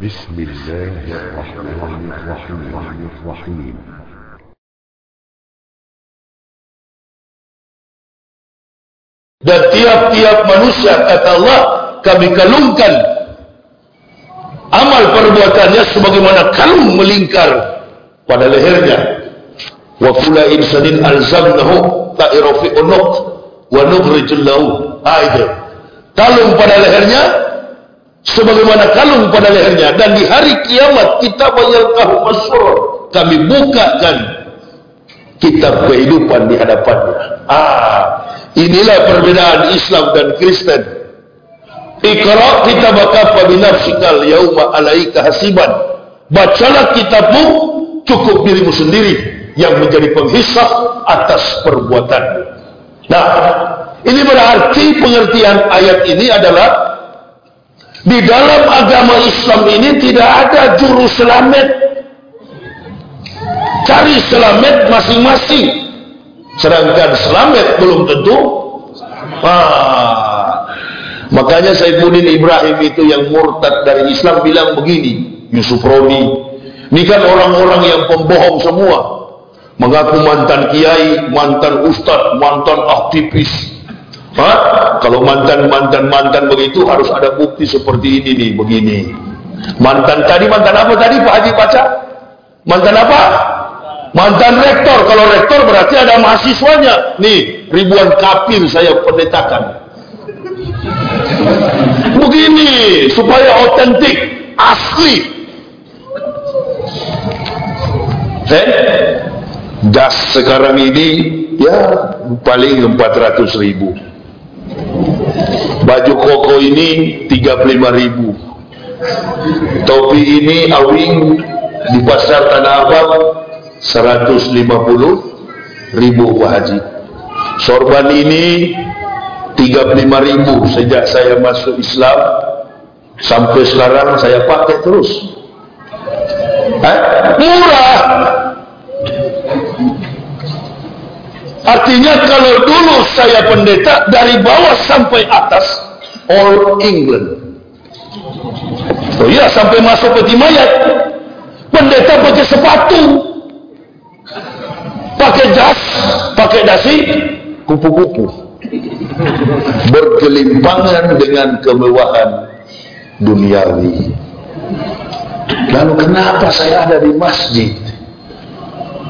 بسم الله الرحمن الرحيم الرحيم Dan tiap-tiap manusia kata Allah kami kalungkan amal perbuatannya sebagaimana kalung melingkar pada lehernya. Wa kula insanin alzamnahu ta'ira fi unuq wa nukhrijul lahu aidan. Kalung pada lehernya sebagaimana kalung pada lehernya dan di hari kiamat kita bayalkahu masyur kami bukakan kitab kehidupan di hadapannya. Ah, Inilah perbedaan Islam dan Kristen. Iqra kitabaka bi nafsikal yauma alaika hasiban. Bacalah kitabmu cukup dirimu sendiri yang menjadi penghisap atas perbuatanmu. Nah, ini berarti pengertian ayat ini adalah di dalam agama Islam ini tidak ada juru selamat. Cari selamat masing-masing. Sedangkan selamat belum tentu. Ah. Makanya Saifuddin Ibrahim itu yang murtad dari Islam bilang begini, Yusuf Roni, ini kan orang-orang yang pembohong semua. Mengaku mantan kiai, mantan ustadz, mantan aktivis. Hah? Kalau mantan-mantan-mantan begitu harus ada bukti seperti ini nih, begini. Mantan tadi, mantan apa tadi Pak Haji baca? Mantan apa? Mantan rektor, kalau rektor berarti ada mahasiswanya. Nih, ribuan kapir saya pendetakan. Begini, supaya otentik, asli. Eh? Das sekarang ini, ya paling 400 ribu. Baju koko ini 35 ribu. Topi ini awing di pasar Tanah Abang 150 ribu Pak Haji sorban ini 35 ribu sejak saya masuk Islam sampai sekarang saya pakai terus eh? murah artinya kalau dulu saya pendeta dari bawah sampai atas all England oh iya sampai masuk peti mayat pendeta pakai sepatu pakai jas, pakai dasi, kupu-kupu. Berkelimpangan dengan kemewahan duniawi. Lalu kenapa saya ada di masjid?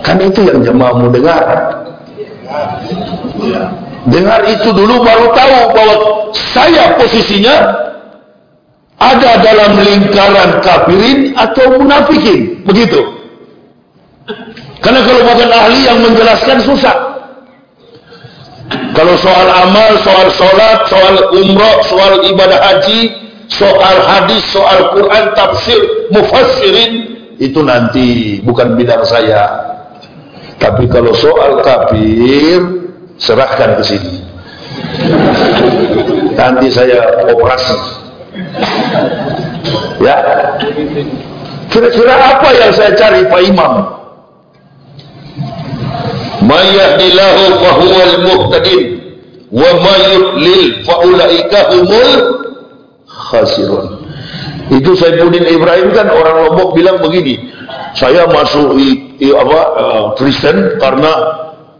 Kan itu yang jemaahmu dengar. Dengar itu dulu baru tahu bahwa saya posisinya ada dalam lingkaran kafirin atau munafikin. Begitu. Karena kalau bukan ahli yang menjelaskan susah. Kalau soal amal, soal sholat, soal umrah, soal ibadah haji, soal hadis, soal Quran, tafsir, mufassirin, itu nanti bukan bidang saya. Tapi kalau soal kafir, serahkan ke sini. Nanti saya operasi. Ya. Kira-kira apa yang saya cari Pak Imam? may yahdillahu fahuwal muhtadin wa may yudlil faulaika humul khasirun itu Saifuddin Ibrahim kan orang Lombok bilang begini saya masuk i, i, apa uh, Kristen karena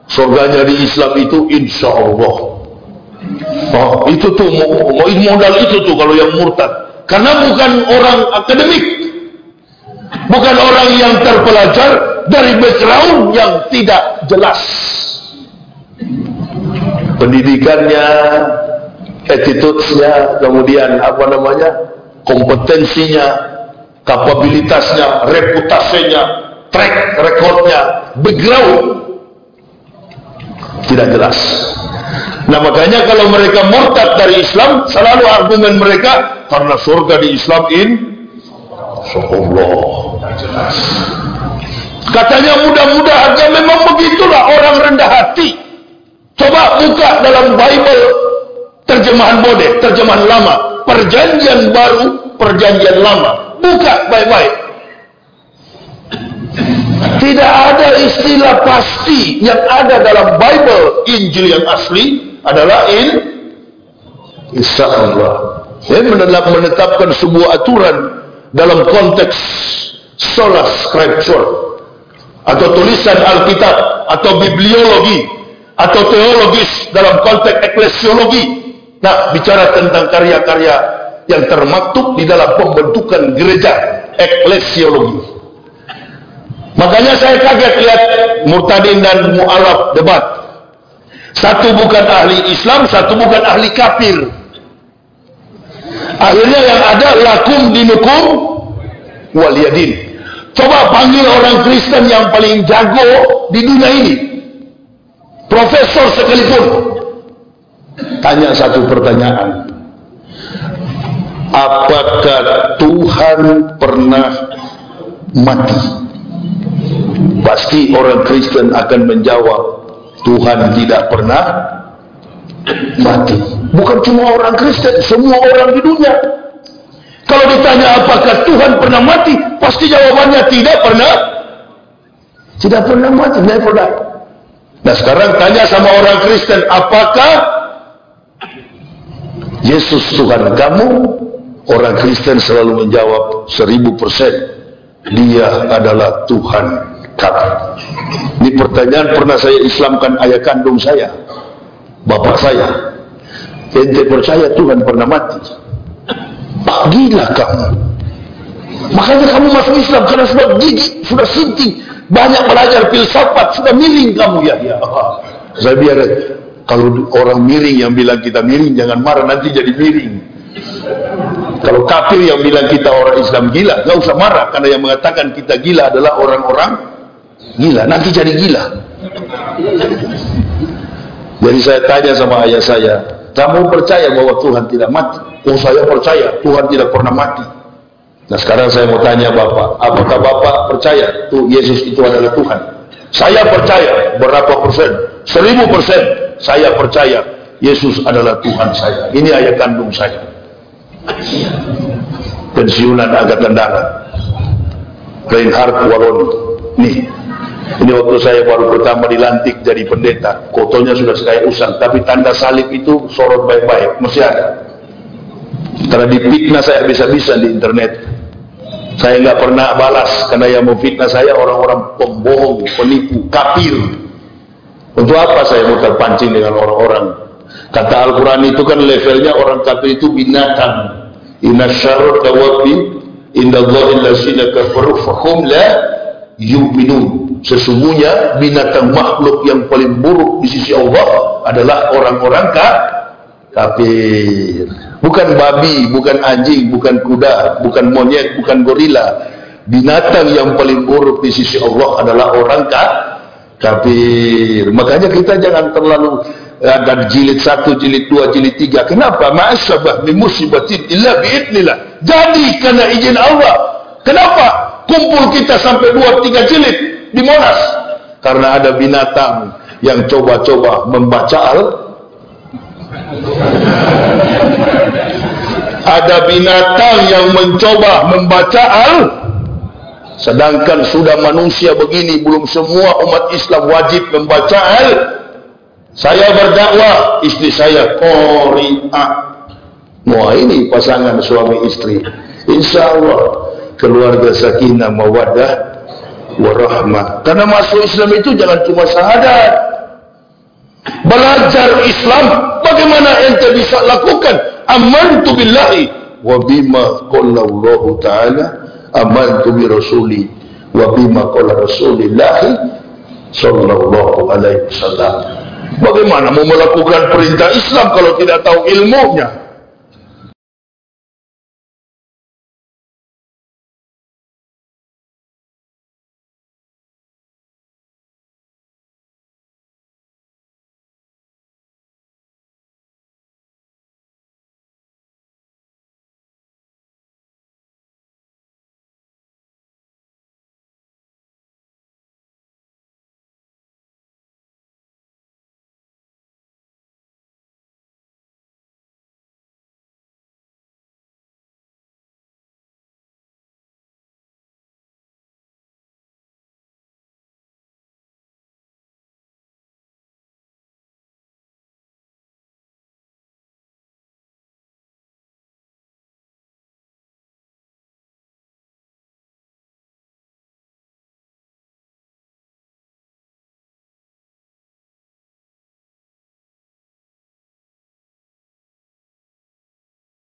surganya di Islam itu insya Allah oh, itu tuh modal itu tuh kalau yang murtad. Karena bukan orang akademik. Bukan orang yang terpelajar dari background yang tidak jelas. Pendidikannya, attitude-nya, kemudian apa namanya, kompetensinya, kapabilitasnya, reputasinya, track recordnya, background tidak jelas. Nah makanya kalau mereka murtad dari Islam, selalu argumen mereka karena surga di Islam in Allah. Katanya mudah-mudahan ya memang begitulah orang rendah hati. Coba buka dalam Bible terjemahan bodeh, terjemahan lama, perjanjian baru, perjanjian lama. Buka baik-baik. Tidak ada istilah pasti yang ada dalam Bible Injil yang asli adalah in Insya Allah. Saya menetapkan sebuah aturan dalam konteks sola scripture atau tulisan Alkitab atau bibliologi atau teologis dalam konteks eklesiologi nah bicara tentang karya-karya yang termaktub di dalam pembentukan gereja eklesiologi makanya saya kaget lihat Murtadin dan Mu'alaf debat satu bukan ahli Islam satu bukan ahli kafir akhirnya yang ada lakum dinukum waliyadin Coba panggil orang Kristen yang paling jago di dunia ini. Profesor sekalipun. Tanya satu pertanyaan. Apakah Tuhan pernah mati? Pasti orang Kristen akan menjawab, Tuhan tidak pernah mati. Bukan cuma orang Kristen, semua orang di dunia. Kalau ditanya apakah Tuhan pernah mati, pasti jawabannya tidak pernah. Tidak pernah mati, never die. Nah sekarang tanya sama orang Kristen, apakah Yesus Tuhan kamu? Orang Kristen selalu menjawab seribu persen, dia adalah Tuhan kamu. Ini pertanyaan pernah saya Islamkan ayah kandung saya, bapak saya. Ente percaya Tuhan pernah mati? Gila kamu. Makanya kamu masuk Islam karena sudah gigi, sudah sinting, banyak belajar filsafat, sudah miring kamu ya. ya. Saya biar kalau orang miring yang bilang kita miring jangan marah nanti jadi miring. Kalau kafir yang bilang kita orang Islam gila, nggak usah marah karena yang mengatakan kita gila adalah orang-orang gila. Nanti jadi gila. Jadi saya tanya sama ayah saya, kamu percaya bahwa Tuhan tidak mati? Oh saya percaya Tuhan tidak pernah mati. Nah sekarang saya mau tanya Bapak, apakah Bapak percaya tuh Yesus itu adalah Tuhan? Saya percaya berapa persen? Seribu persen saya percaya Yesus adalah Tuhan saya. Ini ayah kandung saya. Pensiunan Angkatan Darat. Reinhard Walon. Nih, ini waktu saya baru pertama dilantik jadi pendeta. Kotonya sudah saya usang, tapi tanda salib itu sorot baik-baik, masih ada. Karena difitnah saya bisa-bisa di internet. Saya nggak pernah balas karena yang mau fitnah saya orang-orang pembohong, penipu, kafir. Untuk apa saya mau terpancing dengan orang-orang? Kata Al-Quran itu kan levelnya orang kafir itu binatang. Inna syarur kawabi inda Allahi lasina kafaru fahum la yu'minun. Sesungguhnya binatang makhluk yang paling buruk di sisi Allah adalah orang-orang kafir. Bukan babi, bukan anjing, bukan kuda, bukan monyet, bukan gorila. Binatang yang paling buruk di sisi Allah adalah orang kafir. Makanya kita jangan terlalu ada jilid satu, jilid dua, jilid tiga. Kenapa? Ma'asabah min musibatin illa biidnillah. Jadi karena izin Allah. Kenapa? Kumpul kita sampai dua, tiga jilid di Monas. Karena ada binatang yang coba-coba membaca al ada binatang yang mencoba membaca al sedangkan sudah manusia begini belum semua umat Islam wajib membaca al saya berdakwah istri saya qori'ah wah ini pasangan suami istri insyaallah keluarga sakinah mawaddah warahmah. Karena masuk Islam itu jangan cuma syahadat. Belajar Islam bagaimana ente bisa lakukan? Amantu billahi wa bima qala Allah taala amantu bi rasuli wa bima qala rasulillah sallallahu alaihi wasallam bagaimana mau melakukan perintah Islam kalau tidak tahu ilmunya